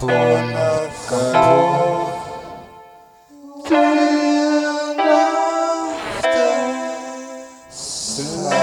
Do you know the